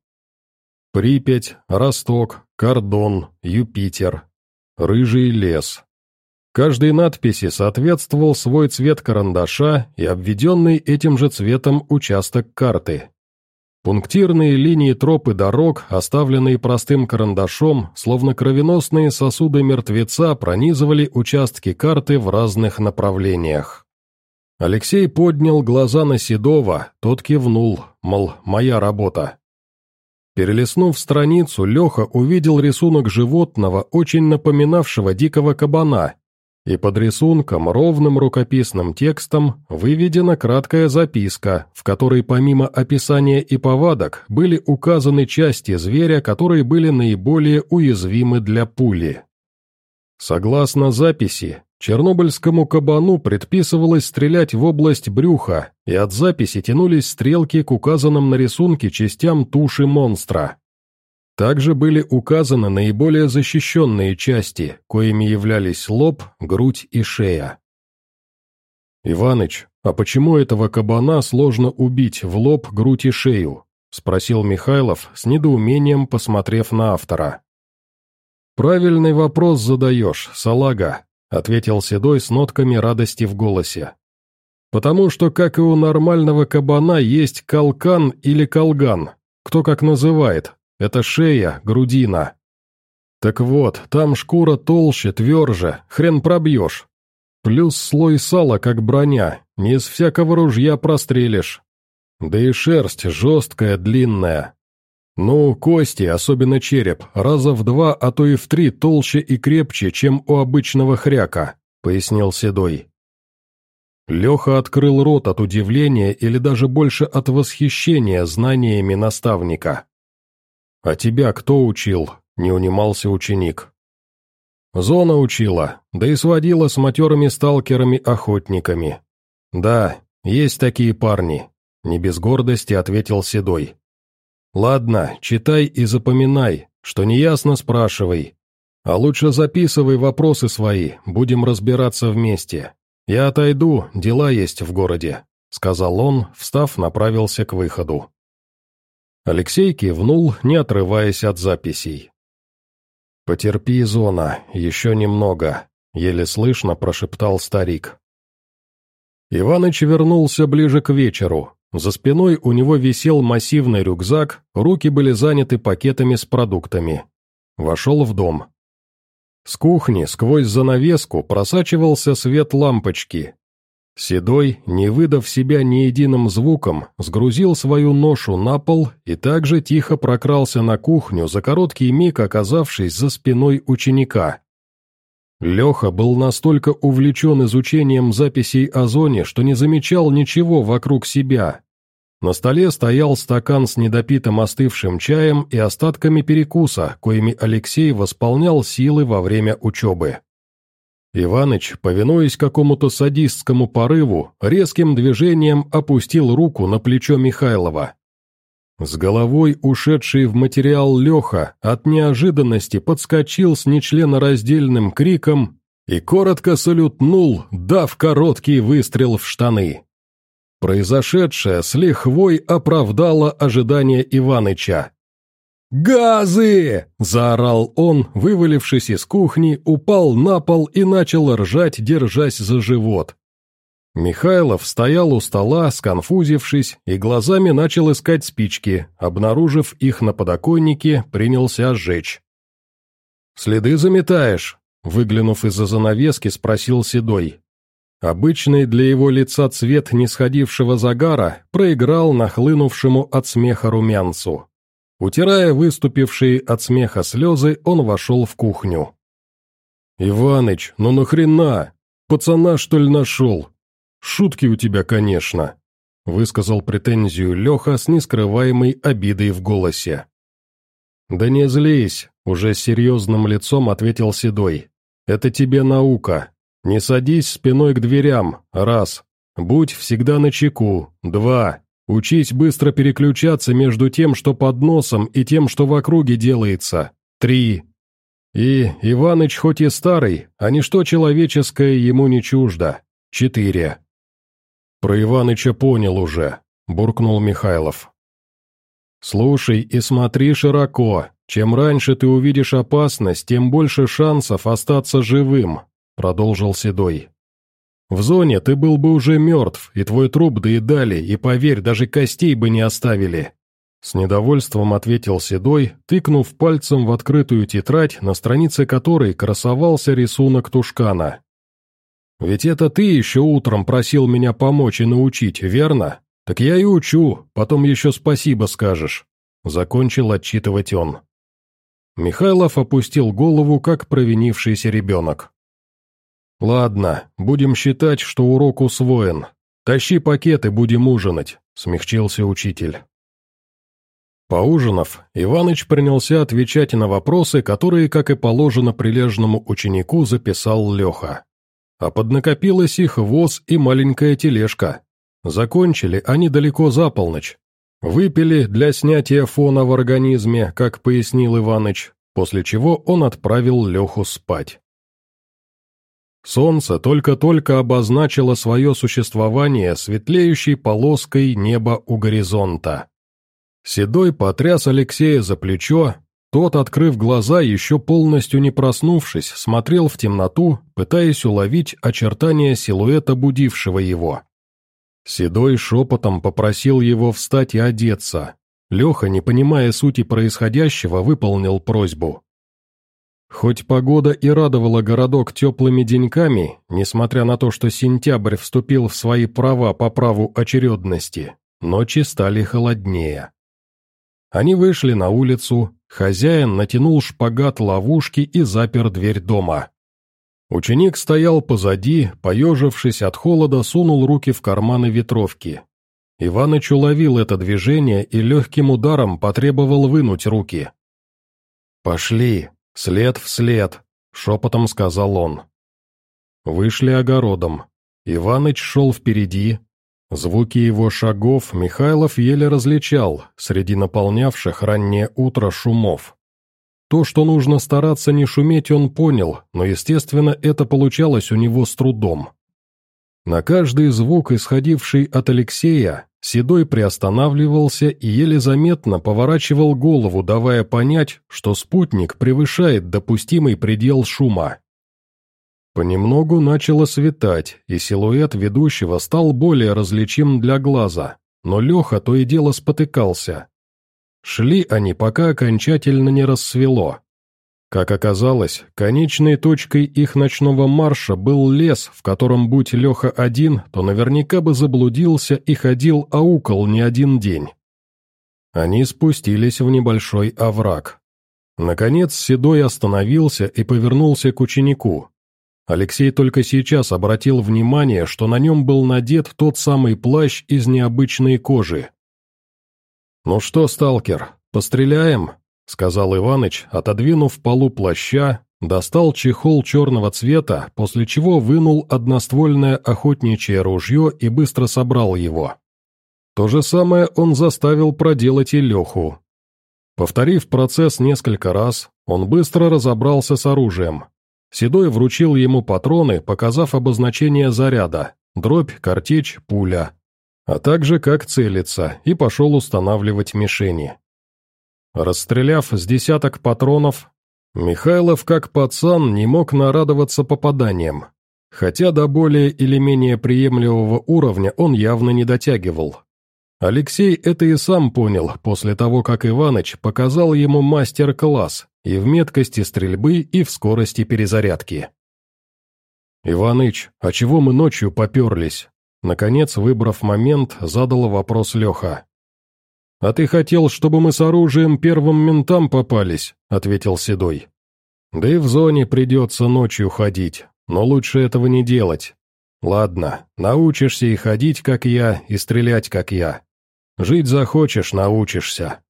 Припять, Росток, Кордон, Юпитер, Рыжий лес. Каждой надписи соответствовал свой цвет карандаша и обведенный этим же цветом участок карты. Пунктирные линии троп и дорог, оставленные простым карандашом, словно кровеносные сосуды мертвеца, пронизывали участки карты в разных направлениях. Алексей поднял глаза на Седова, тот кивнул, мол, моя работа. Перелистнув страницу, Леха увидел рисунок животного, очень напоминавшего дикого кабана, и под рисунком ровным рукописным текстом выведена краткая записка, в которой помимо описания и повадок были указаны части зверя, которые были наиболее уязвимы для пули. Согласно записи, чернобыльскому кабану предписывалось стрелять в область брюха, и от записи тянулись стрелки к указанным на рисунке частям туши монстра. Также были указаны наиболее защищенные части, коими являлись лоб, грудь и шея. «Иваныч, а почему этого кабана сложно убить в лоб, грудь и шею?» — спросил Михайлов, с недоумением посмотрев на автора. «Правильный вопрос задаешь, салага», — ответил Седой с нотками радости в голосе. «Потому что, как и у нормального кабана, есть калкан или колган, кто как называет, это шея, грудина. Так вот, там шкура толще, тверже, хрен пробьешь. Плюс слой сала, как броня, не из всякого ружья прострелишь. Да и шерсть жесткая, длинная. Ну, кости, особенно череп, раза в два, а то и в три толще и крепче, чем у обычного хряка, пояснил Седой. Леха открыл рот от удивления или даже больше от восхищения знаниями наставника. «А тебя кто учил?» — не унимался ученик. «Зона учила, да и сводила с матерыми сталкерами-охотниками. Да, есть такие парни», — не без гордости ответил Седой. «Ладно, читай и запоминай, что неясно спрашивай. А лучше записывай вопросы свои, будем разбираться вместе. Я отойду, дела есть в городе», — сказал он, встав, направился к выходу. Алексей кивнул, не отрываясь от записей. «Потерпи, Зона, еще немного», — еле слышно прошептал старик. Иваныч вернулся ближе к вечеру. За спиной у него висел массивный рюкзак, руки были заняты пакетами с продуктами. Вошел в дом. С кухни сквозь занавеску просачивался свет лампочки. Седой, не выдав себя ни единым звуком, сгрузил свою ношу на пол и также тихо прокрался на кухню, за короткий миг оказавшись за спиной ученика. Леха был настолько увлечен изучением записей о зоне, что не замечал ничего вокруг себя. На столе стоял стакан с недопитым остывшим чаем и остатками перекуса, коими Алексей восполнял силы во время учебы. Иваныч, повинуясь какому-то садистскому порыву, резким движением опустил руку на плечо Михайлова. С головой ушедший в материал Леха от неожиданности подскочил с нечленораздельным криком и коротко салютнул, дав короткий выстрел в штаны. Произошедшее с лихвой оправдало ожидания Иваныча. «Газы!» – заорал он, вывалившись из кухни, упал на пол и начал ржать, держась за живот. Михайлов стоял у стола, сконфузившись, и глазами начал искать спички, обнаружив их на подоконнике, принялся сжечь. «Следы заметаешь?» – выглянув из-за занавески, спросил Седой. Обычный для его лица цвет нисходившего загара проиграл нахлынувшему от смеха румянцу. Утирая выступившие от смеха слезы, он вошел в кухню. «Иваныч, ну нахрена? Пацана, что ли, нашел? Шутки у тебя, конечно», — высказал претензию Леха с нескрываемой обидой в голосе. «Да не злись», — уже серьезным лицом ответил Седой. «Это тебе наука. Не садись спиной к дверям, раз. Будь всегда на чеку, два. Учись быстро переключаться между тем, что под носом, и тем, что в округе делается. Три. И Иваныч хоть и старый, а ничто человеческое ему не чуждо. Четыре. Про Иваныча понял уже, буркнул Михайлов. Слушай и смотри широко. Чем раньше ты увидишь опасность, тем больше шансов остаться живым, продолжил Седой. В зоне ты был бы уже мертв, и твой труп доедали, и, поверь, даже костей бы не оставили». С недовольством ответил Седой, тыкнув пальцем в открытую тетрадь, на странице которой красовался рисунок тушкана. «Ведь это ты еще утром просил меня помочь и научить, верно? Так я и учу, потом еще спасибо скажешь», — закончил отчитывать он. Михайлов опустил голову, как провинившийся ребенок. «Ладно, будем считать, что урок усвоен. Тащи пакеты, будем ужинать», — смягчился учитель. Поужинав, Иваныч принялся отвечать на вопросы, которые, как и положено прилежному ученику, записал Леха. А поднакопилось их воз и маленькая тележка. Закончили они далеко за полночь. Выпили для снятия фона в организме, как пояснил Иваныч, после чего он отправил Леху спать. Солнце только-только обозначило свое существование светлеющей полоской неба у горизонта. Седой потряс Алексея за плечо, тот, открыв глаза, еще полностью не проснувшись, смотрел в темноту, пытаясь уловить очертания силуэта будившего его. Седой шепотом попросил его встать и одеться. Леха, не понимая сути происходящего, выполнил просьбу. Хоть погода и радовала городок теплыми деньками, несмотря на то, что сентябрь вступил в свои права по праву очередности, ночи стали холоднее. Они вышли на улицу, хозяин натянул шпагат ловушки и запер дверь дома. Ученик стоял позади, поежившись от холода, сунул руки в карманы ветровки. Иваныч уловил это движение и легким ударом потребовал вынуть руки. «Пошли», «След в след», — шепотом сказал он. Вышли огородом. Иваныч шел впереди. Звуки его шагов Михайлов еле различал среди наполнявших раннее утро шумов. То, что нужно стараться не шуметь, он понял, но, естественно, это получалось у него с трудом. На каждый звук, исходивший от Алексея, Седой приостанавливался и еле заметно поворачивал голову, давая понять, что спутник превышает допустимый предел шума. Понемногу начало светать, и силуэт ведущего стал более различим для глаза, но Леха то и дело спотыкался. Шли они, пока окончательно не рассвело. Как оказалось, конечной точкой их ночного марша был лес, в котором, будь Леха один, то наверняка бы заблудился и ходил аукол не один день. Они спустились в небольшой овраг. Наконец Седой остановился и повернулся к ученику. Алексей только сейчас обратил внимание, что на нем был надет тот самый плащ из необычной кожи. «Ну что, сталкер, постреляем?» — сказал Иваныч, отодвинув полу плаща, достал чехол черного цвета, после чего вынул одноствольное охотничье ружье и быстро собрал его. То же самое он заставил проделать и Леху. Повторив процесс несколько раз, он быстро разобрался с оружием. Седой вручил ему патроны, показав обозначение заряда, дробь, картечь, пуля, а также как целиться, и пошел устанавливать мишени. Расстреляв с десяток патронов, Михайлов, как пацан, не мог нарадоваться попаданиям, хотя до более или менее приемлемого уровня он явно не дотягивал. Алексей это и сам понял после того, как Иваныч показал ему мастер-класс и в меткости стрельбы, и в скорости перезарядки. «Иваныч, а чего мы ночью поперлись?» Наконец, выбрав момент, задал вопрос Леха. «А ты хотел, чтобы мы с оружием первым ментам попались?» — ответил Седой. «Да и в зоне придется ночью ходить, но лучше этого не делать. Ладно, научишься и ходить, как я, и стрелять, как я. Жить захочешь, научишься.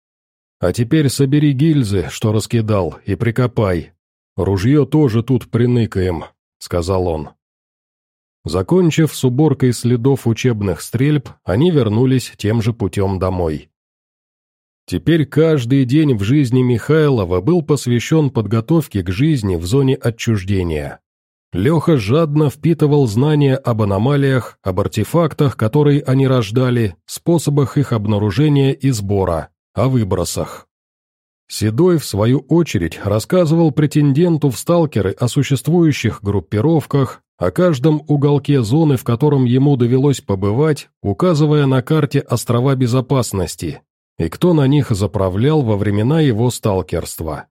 А теперь собери гильзы, что раскидал, и прикопай. Ружье тоже тут приныкаем», — сказал он. Закончив с уборкой следов учебных стрельб, они вернулись тем же путем домой. Теперь каждый день в жизни Михайлова был посвящен подготовке к жизни в зоне отчуждения. Леха жадно впитывал знания об аномалиях, об артефактах, которые они рождали, способах их обнаружения и сбора, о выбросах. Седой, в свою очередь, рассказывал претенденту в сталкеры о существующих группировках, о каждом уголке зоны, в котором ему довелось побывать, указывая на карте острова безопасности, и кто на них заправлял во времена его сталкерства.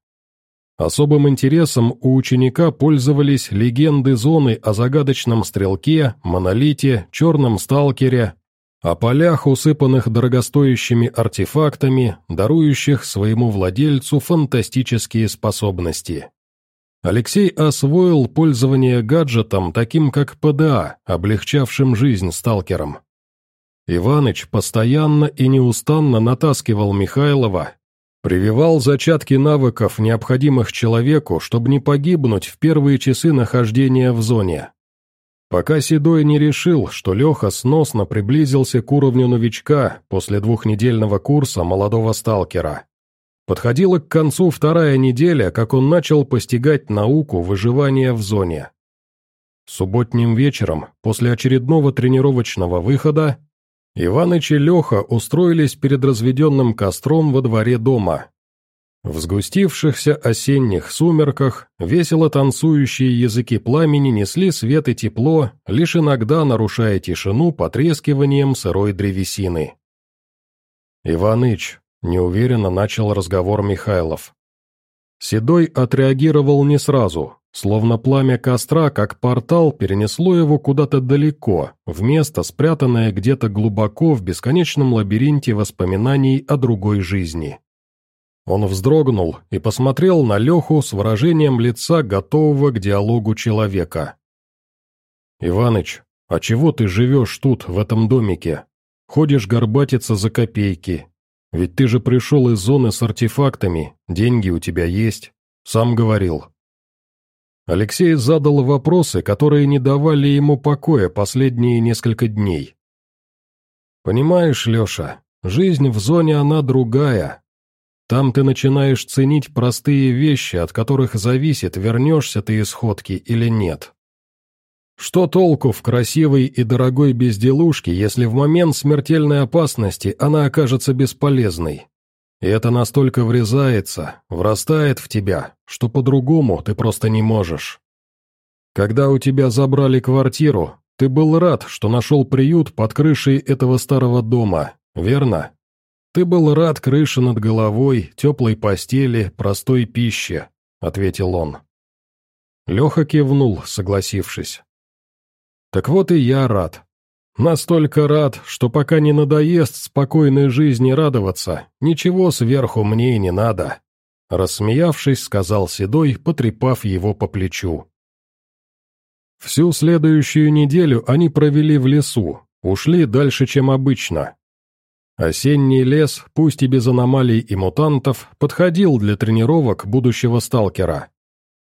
Особым интересом у ученика пользовались легенды зоны о загадочном стрелке, монолите, черном сталкере, о полях, усыпанных дорогостоящими артефактами, дарующих своему владельцу фантастические способности. Алексей освоил пользование гаджетом, таким как ПДА, облегчавшим жизнь сталкерам. Иваныч постоянно и неустанно натаскивал Михайлова, Прививал зачатки навыков, необходимых человеку, чтобы не погибнуть в первые часы нахождения в зоне. Пока Седой не решил, что Леха сносно приблизился к уровню новичка после двухнедельного курса молодого сталкера. Подходила к концу вторая неделя, как он начал постигать науку выживания в зоне. Субботним вечером, после очередного тренировочного выхода, Иваныч и Леха устроились перед разведенным костром во дворе дома. В сгустившихся осенних сумерках весело танцующие языки пламени несли свет и тепло, лишь иногда нарушая тишину потрескиванием сырой древесины. «Иваныч», — неуверенно начал разговор Михайлов. Седой отреагировал не сразу, Словно пламя костра, как портал, перенесло его куда-то далеко, в место, спрятанное где-то глубоко в бесконечном лабиринте воспоминаний о другой жизни. Он вздрогнул и посмотрел на Леху с выражением лица, готового к диалогу человека. «Иваныч, а чего ты живешь тут, в этом домике? Ходишь горбатиться за копейки. Ведь ты же пришел из зоны с артефактами, деньги у тебя есть. Сам говорил, Алексей задал вопросы, которые не давали ему покоя последние несколько дней. «Понимаешь, Леша, жизнь в зоне она другая. Там ты начинаешь ценить простые вещи, от которых зависит, вернешься ты из ходки или нет. Что толку в красивой и дорогой безделушке, если в момент смертельной опасности она окажется бесполезной? И это настолько врезается, врастает в тебя, что по-другому ты просто не можешь. Когда у тебя забрали квартиру, ты был рад, что нашел приют под крышей этого старого дома, верно? Ты был рад крыше над головой, теплой постели, простой пище. — ответил он. Леха кивнул, согласившись. «Так вот и я рад. Настолько рад, что пока не надоест спокойной жизни радоваться, ничего сверху мне и не надо», — рассмеявшись, сказал Седой, потрепав его по плечу. Всю следующую неделю они провели в лесу, ушли дальше, чем обычно. Осенний лес, пусть и без аномалий и мутантов, подходил для тренировок будущего сталкера.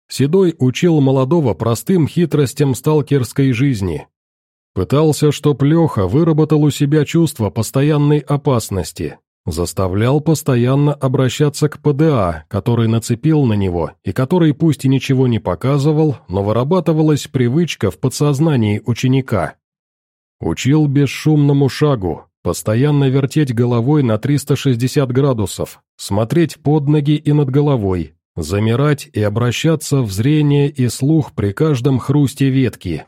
Седой учил молодого простым хитростям сталкерской жизни. Пытался, чтоб Леха выработал у себя чувство постоянной опасности, заставлял постоянно обращаться к ПДА, который нацепил на него, и который пусть и ничего не показывал, но вырабатывалась привычка в подсознании ученика. Учил бесшумному шагу, Постоянно вертеть головой на 360 градусов, смотреть под ноги и над головой, замирать и обращаться в зрение и слух при каждом хрусте ветки.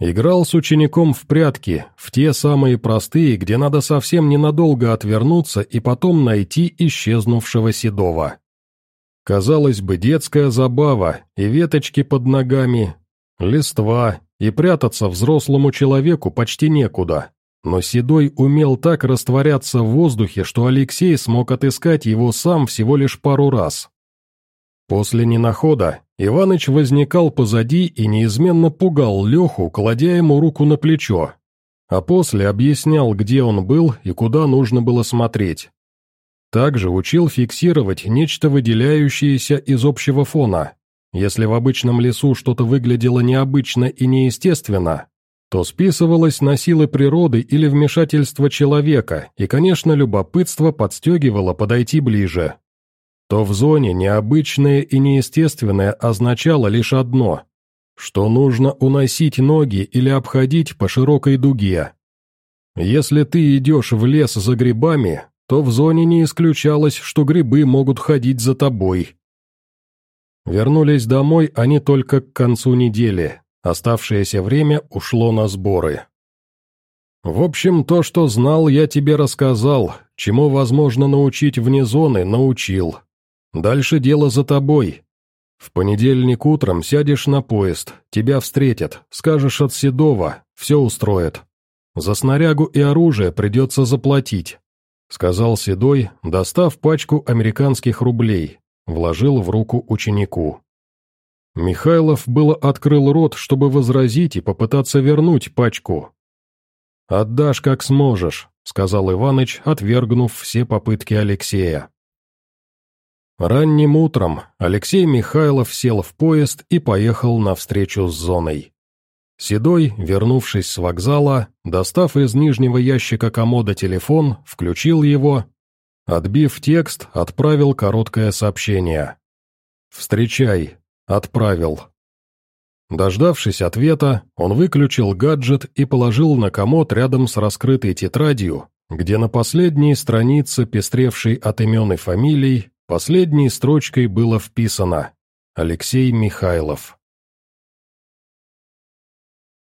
Играл с учеником в прятки, в те самые простые, где надо совсем ненадолго отвернуться и потом найти исчезнувшего седого. Казалось бы, детская забава, и веточки под ногами, листва, и прятаться взрослому человеку почти некуда. Но Седой умел так растворяться в воздухе, что Алексей смог отыскать его сам всего лишь пару раз. После ненахода Иваныч возникал позади и неизменно пугал Леху, кладя ему руку на плечо, а после объяснял, где он был и куда нужно было смотреть. Также учил фиксировать нечто выделяющееся из общего фона. Если в обычном лесу что-то выглядело необычно и неестественно, то списывалось на силы природы или вмешательство человека, и, конечно, любопытство подстегивало подойти ближе. То в зоне необычное и неестественное означало лишь одно – что нужно уносить ноги или обходить по широкой дуге. Если ты идешь в лес за грибами, то в зоне не исключалось, что грибы могут ходить за тобой. Вернулись домой они только к концу недели, Оставшееся время ушло на сборы. В общем, то, что знал, я тебе рассказал, чему возможно научить вне зоны, научил. Дальше дело за тобой. В понедельник утром сядешь на поезд, тебя встретят, скажешь от Седова, все устроят. За снарягу и оружие придется заплатить», — сказал Седой, достав пачку американских рублей, вложил в руку ученику. Михайлов было открыл рот, чтобы возразить и попытаться вернуть пачку. «Отдашь, как сможешь», — сказал Иваныч, отвергнув все попытки Алексея. Ранним утром Алексей Михайлов сел в поезд и поехал навстречу с зоной. Седой, вернувшись с вокзала, достав из нижнего ящика комода телефон, включил его, отбив текст, отправил короткое сообщение. «Встречай, Отправил. Дождавшись ответа, он выключил гаджет и положил на комод рядом с раскрытой тетрадью, где на последней странице, пестревшей от имен и фамилий, последней строчкой было вписано «Алексей Михайлов».